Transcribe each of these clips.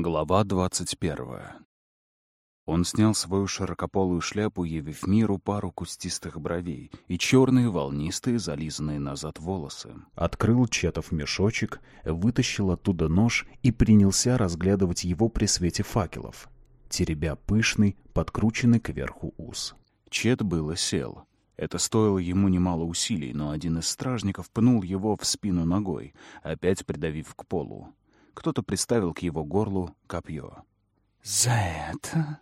Глава двадцать первая. Он снял свою широкополую шляпу, явив миру пару кустистых бровей и черные волнистые, зализанные назад волосы. Открыл Четов мешочек, вытащил оттуда нож и принялся разглядывать его при свете факелов, теребя пышный, подкрученный кверху ус. Чет было сел. Это стоило ему немало усилий, но один из стражников пнул его в спину ногой, опять придавив к полу. Кто-то приставил к его горлу копье. «За это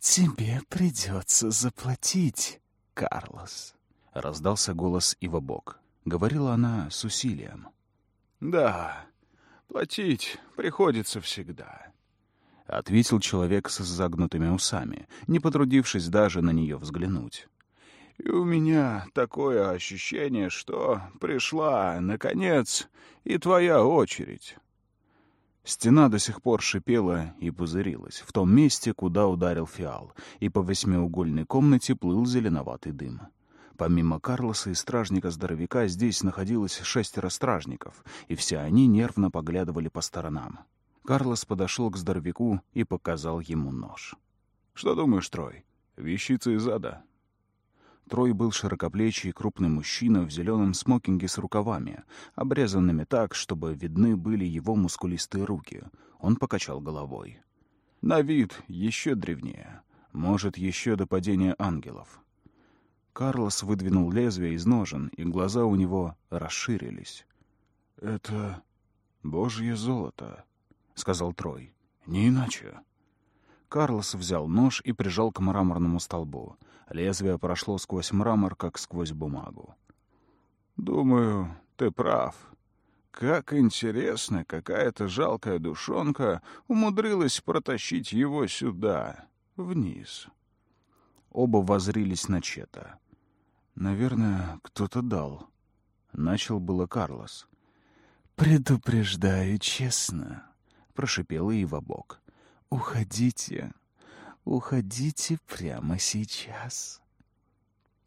тебе придется заплатить, Карлос», — раздался голос Ивабок. Говорила она с усилием. «Да, платить приходится всегда», — ответил человек с загнутыми усами, не потрудившись даже на нее взглянуть. «И у меня такое ощущение, что пришла, наконец, и твоя очередь». Стена до сих пор шипела и пузырилась в том месте, куда ударил фиал, и по восьмиугольной комнате плыл зеленоватый дым. Помимо Карлоса и стражника-здоровяка здесь находилось шестеро стражников, и все они нервно поглядывали по сторонам. Карлос подошел к здоровяку и показал ему нож. «Что думаешь, Трой? Вещица из ада?» Трой был широкоплечий крупный мужчина в зеленом смокинге с рукавами, обрезанными так, чтобы видны были его мускулистые руки. Он покачал головой. «На вид еще древнее. Может, еще до падения ангелов». Карлос выдвинул лезвие из ножен, и глаза у него расширились. «Это божье золото», — сказал Трой. «Не иначе». Карлос взял нож и прижал к мраморному столбу. Лезвие прошло сквозь мрамор, как сквозь бумагу. «Думаю, ты прав. Как интересно, какая-то жалкая душонка умудрилась протащить его сюда, вниз». Оба возрились на Чета. «Наверное, кто-то дал». Начал было Карлос. «Предупреждаю честно», — прошипел Ивабок. «Уходите, уходите прямо сейчас».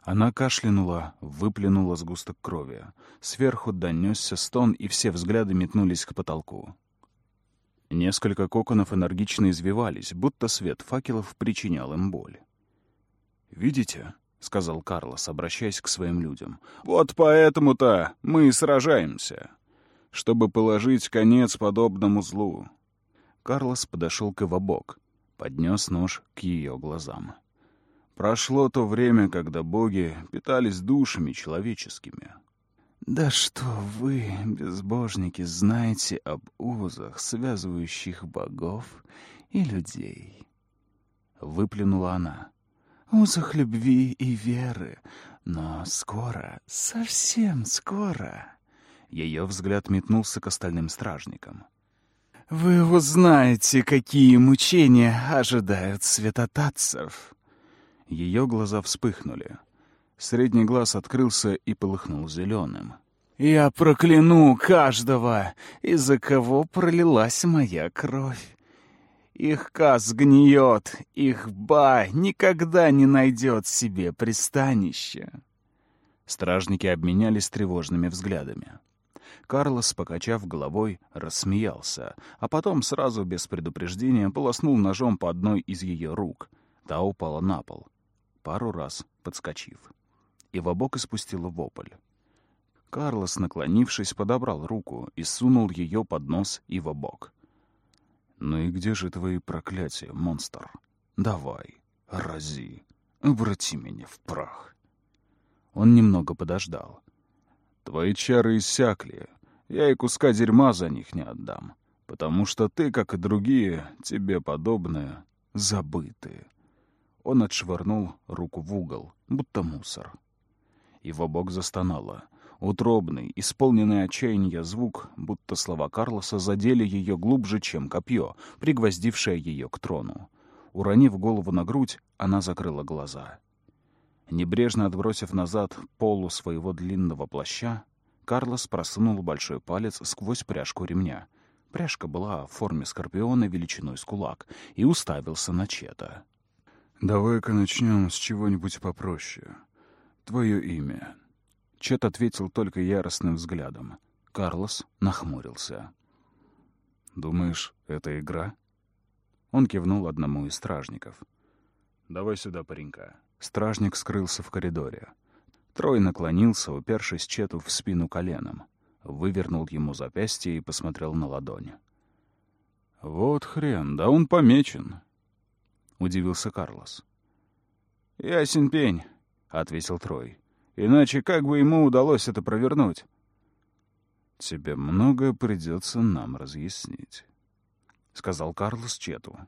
Она кашлянула, выплюнула сгусток крови. Сверху донесся стон, и все взгляды метнулись к потолку. Несколько коконов энергично извивались, будто свет факелов причинял им боль. «Видите?» — сказал Карлос, обращаясь к своим людям. «Вот поэтому-то мы и сражаемся, чтобы положить конец подобному злу. Карлос подошел к Ивабок, поднес нож к ее глазам. Прошло то время, когда боги питались душами человеческими. «Да что вы, безбожники, знаете об узах, связывающих богов и людей?» Выплюнула она. «Узах любви и веры, но скоро, совсем скоро...» Ее взгляд метнулся к остальным стражникам. Вы узнаете, какие мучения ожидают святотатцев. Ее глаза вспыхнули. Средний глаз открылся и полыхнул зеленым. «Я прокляну каждого, из-за кого пролилась моя кровь. Их каз гниет, их ба никогда не найдет себе пристанища». Стражники обменялись тревожными взглядами. Карлос, покачав головой, рассмеялся, а потом сразу без предупреждения полоснул ножом по одной из ее рук. Та упала на пол, пару раз подскочив. И в обок испустила вопль. Карлос, наклонившись, подобрал руку и сунул ее под нос и в бок. «Ну и где же твои проклятия, монстр? Давай, рази, обрати меня в прах». Он немного подождал. Твои чары иссякли. Я и куска дерьма за них не отдам. Потому что ты, как и другие, тебе подобные, забыты. Он отшвырнул руку в угол, будто мусор. Его бок застонало. Утробный, исполненный отчаяния звук, будто слова Карлоса задели ее глубже, чем копье, пригвоздившее ее к трону. Уронив голову на грудь, она закрыла глаза. Небрежно отбросив назад полу своего длинного плаща, Карлос просунул большой палец сквозь пряжку ремня. Пряжка была в форме скорпиона величиной с кулак и уставился на Чета. «Давай-ка начнем с чего-нибудь попроще. Твое имя». Чет ответил только яростным взглядом. Карлос нахмурился. «Думаешь, это игра?» Он кивнул одному из стражников. «Давай сюда паренька». Стражник скрылся в коридоре. Трой наклонился, упершись Чету в спину коленом. Вывернул ему запястье и посмотрел на ладонь. «Вот хрен, да он помечен!» — удивился Карлос. «Ясен пень», — ответил Трой. «Иначе как бы ему удалось это провернуть?» «Тебе многое придется нам разъяснить», — сказал Карлос Чету.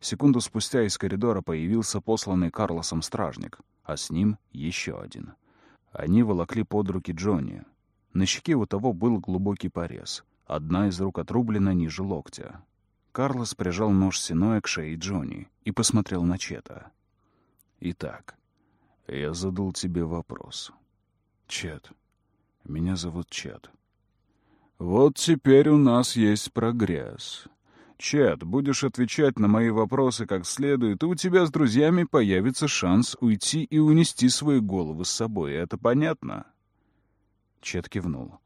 Секунду спустя из коридора появился посланный Карлосом стражник, а с ним еще один. Они волокли под руки Джонни. На щеке у того был глубокий порез. Одна из рук отрублена ниже локтя. Карлос прижал нож синое к шее Джонни и посмотрел на Чета. «Итак, я задал тебе вопрос. Чет. Меня зовут Чет. Вот теперь у нас есть прогресс. Чет, будешь отвечать на мои вопросы как следует, и у тебя с друзьями появится шанс уйти и унести свои головы с собой. Это понятно?» Чет кивнул.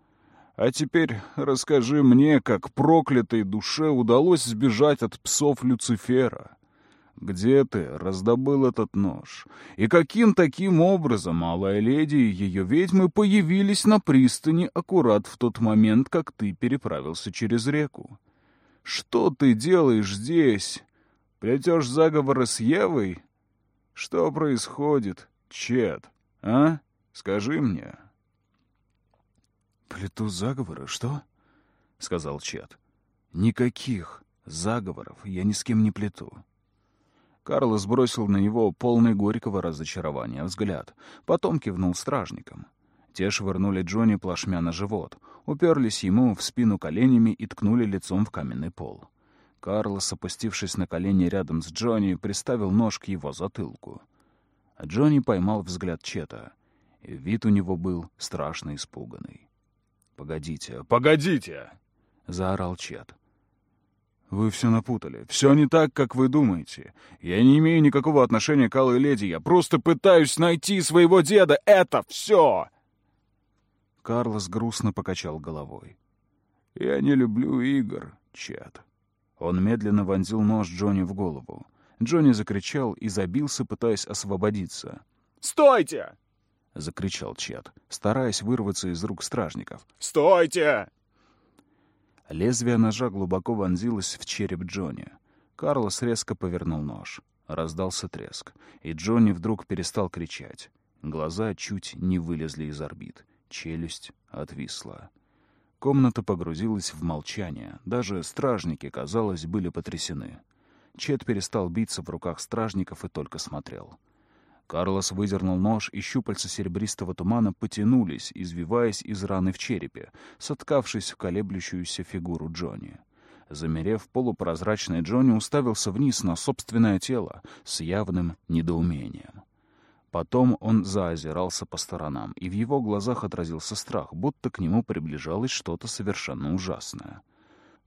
«А теперь расскажи мне, как проклятой душе удалось сбежать от псов Люцифера. Где ты раздобыл этот нож? И каким таким образом малая леди и ее ведьмы появились на пристани аккурат в тот момент, как ты переправился через реку?» Что ты делаешь здесь? Плетешь заговоры с Евой? Что происходит, Чет, а? Скажи мне. Плету заговоры, что? Сказал Чет. Никаких заговоров я ни с кем не плету. Карлос бросил на него полный горького разочарования взгляд, потом кивнул стражникам. Те швырнули Джонни плашмя на живот, уперлись ему в спину коленями и ткнули лицом в каменный пол. Карлос, опустившись на колени рядом с Джонни, приставил нож к его затылку. Джонни поймал взгляд Чета, и вид у него был страшно испуганный. «Погодите, погодите!» — заорал Чет. «Вы все напутали. Все не так, как вы думаете. Я не имею никакого отношения к Алой Леди. Я просто пытаюсь найти своего деда. Это все!» Карлос грустно покачал головой. «Я не люблю игр, Чет». Он медленно вонзил нож Джонни в голову. Джонни закричал и забился, пытаясь освободиться. «Стойте!» — закричал Чет, стараясь вырваться из рук стражников. «Стойте!» Лезвие ножа глубоко вонзилось в череп Джонни. Карлос резко повернул нож. Раздался треск, и Джонни вдруг перестал кричать. Глаза чуть не вылезли из орбит. Челюсть отвисла. Комната погрузилась в молчание. Даже стражники, казалось, были потрясены. Чет перестал биться в руках стражников и только смотрел. Карлос выдернул нож, и щупальца серебристого тумана потянулись, извиваясь из раны в черепе, соткавшись в колеблющуюся фигуру Джонни. Замерев, полупрозрачный Джонни уставился вниз на собственное тело с явным недоумением. Потом он заозирался по сторонам, и в его глазах отразился страх, будто к нему приближалось что-то совершенно ужасное.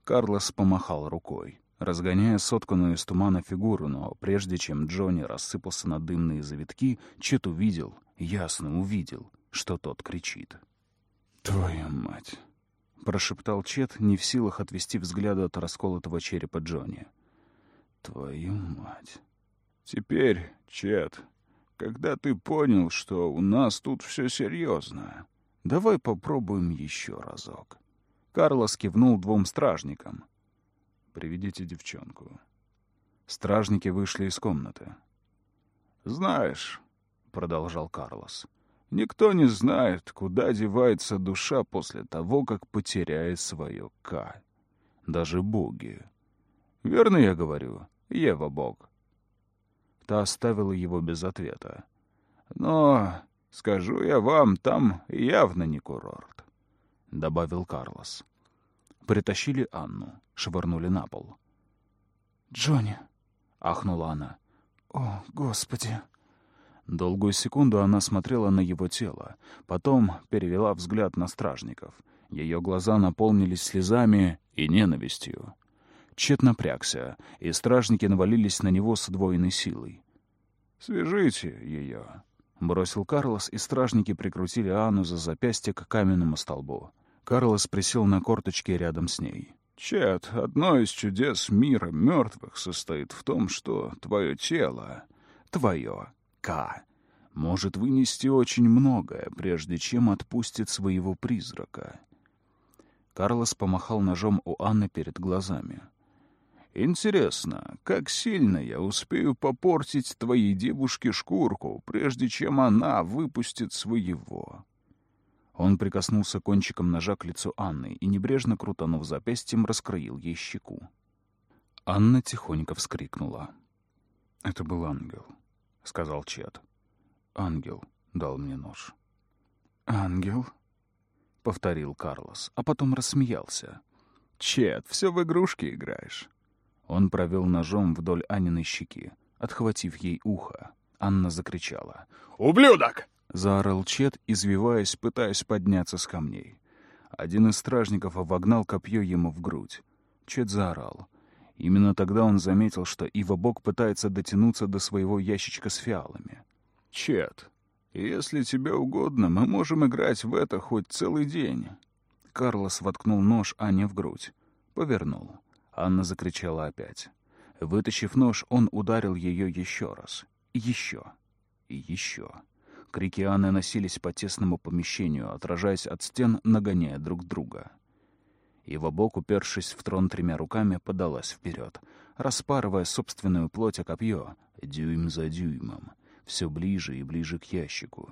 Карлос помахал рукой, разгоняя сотканную из тумана фигуру, но прежде чем Джонни рассыпался на дымные завитки, Чет увидел, ясно увидел, что тот кричит. «Твою мать!» — прошептал Чет, не в силах отвести взгляда от расколотого черепа Джонни. «Твою мать!» «Теперь, Чет, когда ты понял, что у нас тут все серьезно. Давай попробуем еще разок. Карлос кивнул двум стражникам. «Приведите девчонку». Стражники вышли из комнаты. «Знаешь», — продолжал Карлос, — «никто не знает, куда девается душа после того, как потеряет свое «К». Даже боги. Верно я говорю, Ева-бог?» Та оставила его без ответа. «Но, скажу я вам, там явно не курорт», — добавил Карлос. Притащили Анну, швырнули на пол. «Джонни!» — ахнула она. «О, Господи!» Долгую секунду она смотрела на его тело, потом перевела взгляд на стражников. Ее глаза наполнились слезами и ненавистью. Чет напрягся, и стражники навалились на него с удвоенной силой. «Свяжите ее», — бросил Карлос, и стражники прикрутили Анну за запястье к каменному столбу. Карлос присел на корточки рядом с ней. Чет, одно из чудес мира мертвых состоит в том, что твое тело, твое К, может вынести очень многое, прежде чем отпустит своего призрака. Карлос помахал ножом у Анны перед глазами. «Интересно, как сильно я успею попортить твоей девушке шкурку, прежде чем она выпустит своего?» Он прикоснулся кончиком ножа к лицу Анны и, небрежно крутанув запястьем, раскроил ей щеку. Анна тихонько вскрикнула. «Это был ангел», — сказал Чет. «Ангел дал мне нож». «Ангел?» — повторил Карлос, а потом рассмеялся. «Чет, все в игрушки играешь». Он провел ножом вдоль Аниной щеки, отхватив ей ухо. Анна закричала. «Ублюдок!» — заорал Чет, извиваясь, пытаясь подняться с камней. Один из стражников вогнал копье ему в грудь. Чет заорал. Именно тогда он заметил, что Ива Бог пытается дотянуться до своего ящичка с фиалами. «Чет, если тебе угодно, мы можем играть в это хоть целый день». Карлос воткнул нож Ане в грудь. Повернул. Анна закричала опять. Вытащив нож, он ударил ее еще раз. Еще. И еще. Крики Анны носились по тесному помещению, отражаясь от стен, нагоняя друг друга. Его бок, упершись в трон тремя руками, подалась вперед, распарывая собственную плоть о копье, дюйм за дюймом, все ближе и ближе к ящику.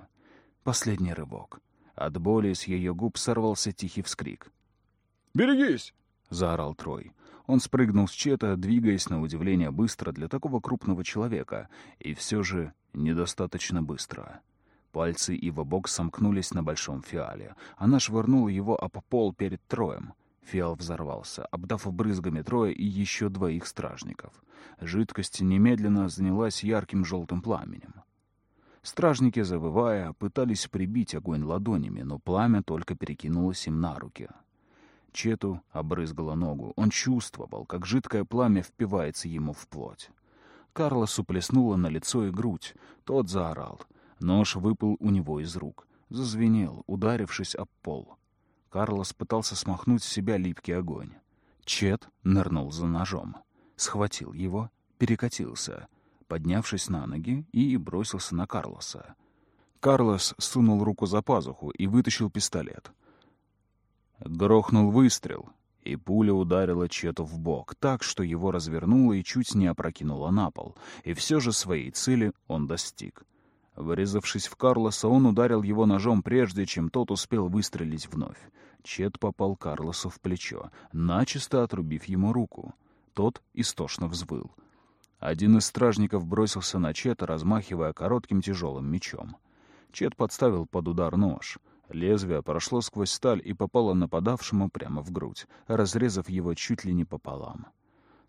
Последний рывок. От боли с ее губ сорвался тихий вскрик. «Берегись!» — заорал Трой. Он спрыгнул с чета, двигаясь на удивление быстро для такого крупного человека, и все же недостаточно быстро. Пальцы Ива Бог сомкнулись на большом фиале. Она швырнула его об пол перед Троем. Фиал взорвался, обдав брызгами Троя и еще двоих стражников. Жидкость немедленно занялась ярким желтым пламенем. Стражники, завывая, пытались прибить огонь ладонями, но пламя только перекинулось им на руки. Чету обрызгала ногу. Он чувствовал, как жидкое пламя впивается ему в плоть. Карлосу плеснуло на лицо и грудь. Тот заорал — Нож выпал у него из рук. Зазвенел, ударившись об пол. Карлос пытался смахнуть с себя липкий огонь. Чет нырнул за ножом. Схватил его, перекатился, поднявшись на ноги и бросился на Карлоса. Карлос сунул руку за пазуху и вытащил пистолет. Грохнул выстрел, и пуля ударила Чету в бок так, что его развернуло и чуть не опрокинуло на пол. И все же своей цели он достиг — Врезавшись в Карлоса, он ударил его ножом, прежде чем тот успел выстрелить вновь. Чет попал Карлосу в плечо, начисто отрубив ему руку. Тот истошно взвыл. Один из стражников бросился на Чета, размахивая коротким тяжелым мечом. Чет подставил под удар нож. Лезвие прошло сквозь сталь и попало нападавшему прямо в грудь, разрезав его чуть ли не пополам.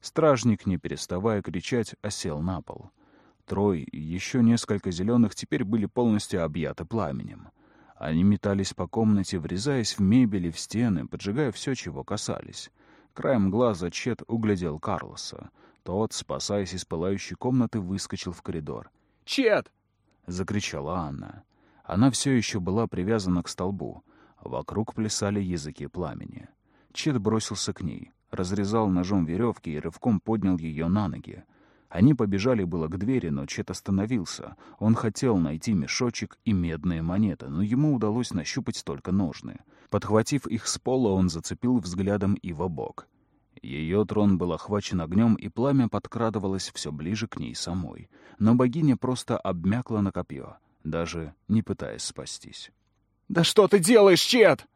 Стражник, не переставая кричать, осел на пол — Трой и еще несколько зеленых теперь были полностью объяты пламенем. Они метались по комнате, врезаясь в мебель и в стены, поджигая все, чего касались. Краем глаза Чет углядел Карлоса. Тот, спасаясь из пылающей комнаты, выскочил в коридор. «Чет!» — закричала Анна. Она все еще была привязана к столбу. Вокруг плясали языки пламени. Чет бросился к ней, разрезал ножом веревки и рывком поднял ее на ноги. Они побежали было к двери, но Чет остановился. Он хотел найти мешочек и медные монеты, но ему удалось нащупать только ножны. Подхватив их с пола, он зацепил взглядом Ива бок. Ее трон был охвачен огнем, и пламя подкрадывалось все ближе к ней самой. Но богиня просто обмякла на копье, даже не пытаясь спастись. «Да что ты делаешь, Чет?»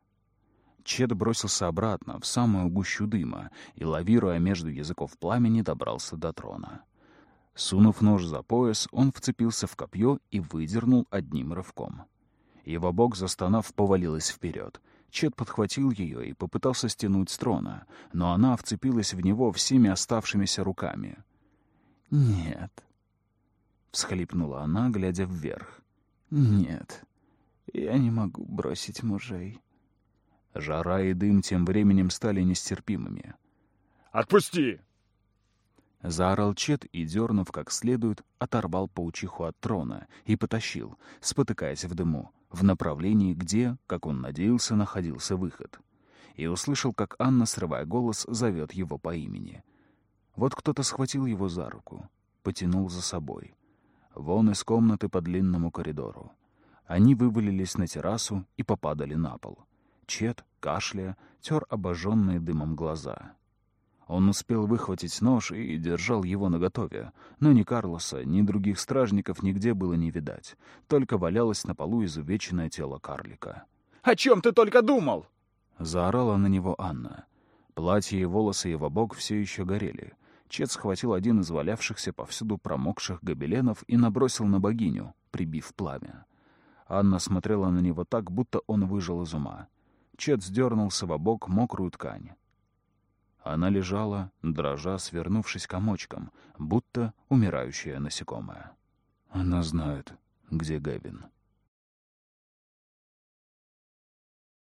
Чет бросился обратно, в самую гущу дыма, и, лавируя между языков пламени, добрался до трона. Сунув нож за пояс, он вцепился в копье и выдернул одним рывком. Его бок, застонав, повалилась вперед. Чет подхватил ее и попытался стянуть с трона, но она вцепилась в него всеми оставшимися руками. «Нет», — всхлипнула она, глядя вверх. «Нет, я не могу бросить мужей». Жара и дым тем временем стали нестерпимыми. «Отпусти!» Заорал Чет и, дернув как следует, оторвал паучиху от трона и потащил, спотыкаясь в дыму, в направлении, где, как он надеялся, находился выход. и услышал, как Анна, срывая голос, зовет его по имени. Вот кто-то схватил его за руку, потянул за собой. Вон из комнаты по длинному коридору. Они вывалились на террасу и попадали на пол. Чет, кашляя, тер обожженные дымом глаза. Он успел выхватить нож и держал его наготове, но ни Карлоса, ни других стражников нигде было не видать, только валялось на полу изувеченное тело карлика. «О чем ты только думал?» — заорала на него Анна. Платье и волосы его бок все еще горели. Чет схватил один из валявшихся повсюду промокших гобеленов и набросил на богиню, прибив пламя. Анна смотрела на него так, будто он выжил из ума. Чет сдернулся в бок мокрую ткань. Она лежала, дрожа, свернувшись комочком, будто умирающее насекомое. Она знает, где Гэвин.